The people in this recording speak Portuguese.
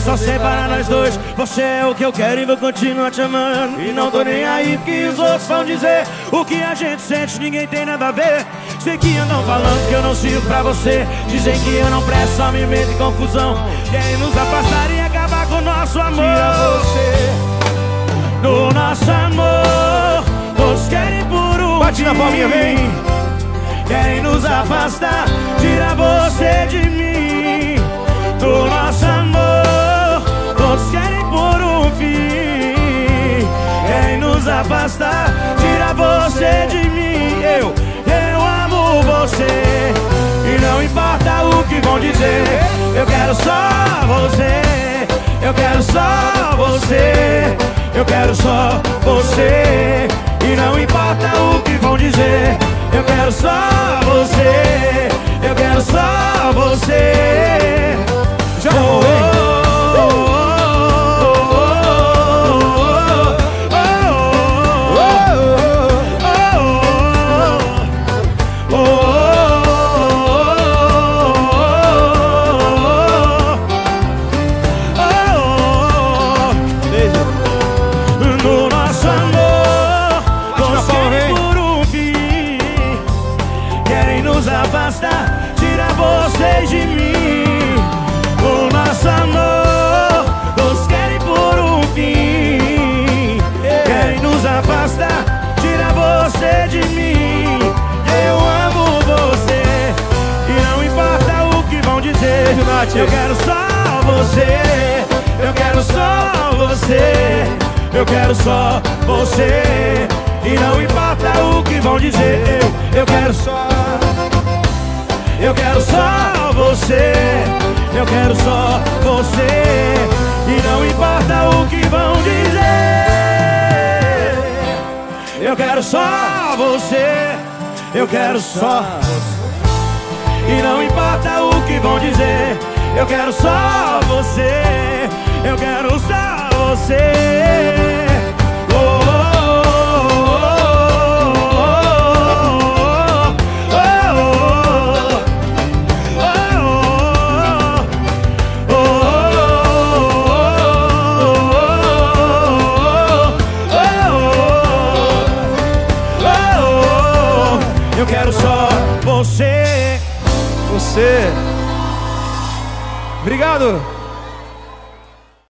só separa nós dois. Você é o que eu quero e vou continuar te amando. E não tô nem aí porque os outros vão dizer O que a gente sente. Ninguém tem nada a ver. Sei que andam falando que eu não sirvo pra você. Dizem que eu não presto, só me meto em confusão. Querem nos afastar e acabar com o nosso amor? Você. No nosso amor Todos querem por um Bate na palminha, vem. Querem nos afastar Tira você de mim afastar Tira você de mim. Eu, eu amo você. E não importa o que vão dizer Eu quero só você. Eu quero só você. Eu quero só você. E não importa o que vão dizer Eu quero só você nos afastar, tira vocês de mim. No nosso amor, todos querem por um fim. Querem nos afastar, tira você de mim. Eu amo você, e não importa o que vão dizer. Eu quero só você, eu quero só você eu quero só você. E não importa o que vão dizer Eu, eu quero só Eu quero só você. Eu quero só você. E não importa o que vão dizer. Eu quero só você. Eu quero só você. E não importa o que vão dizer. Eu quero só você. Eu quero só você você. Obrigado.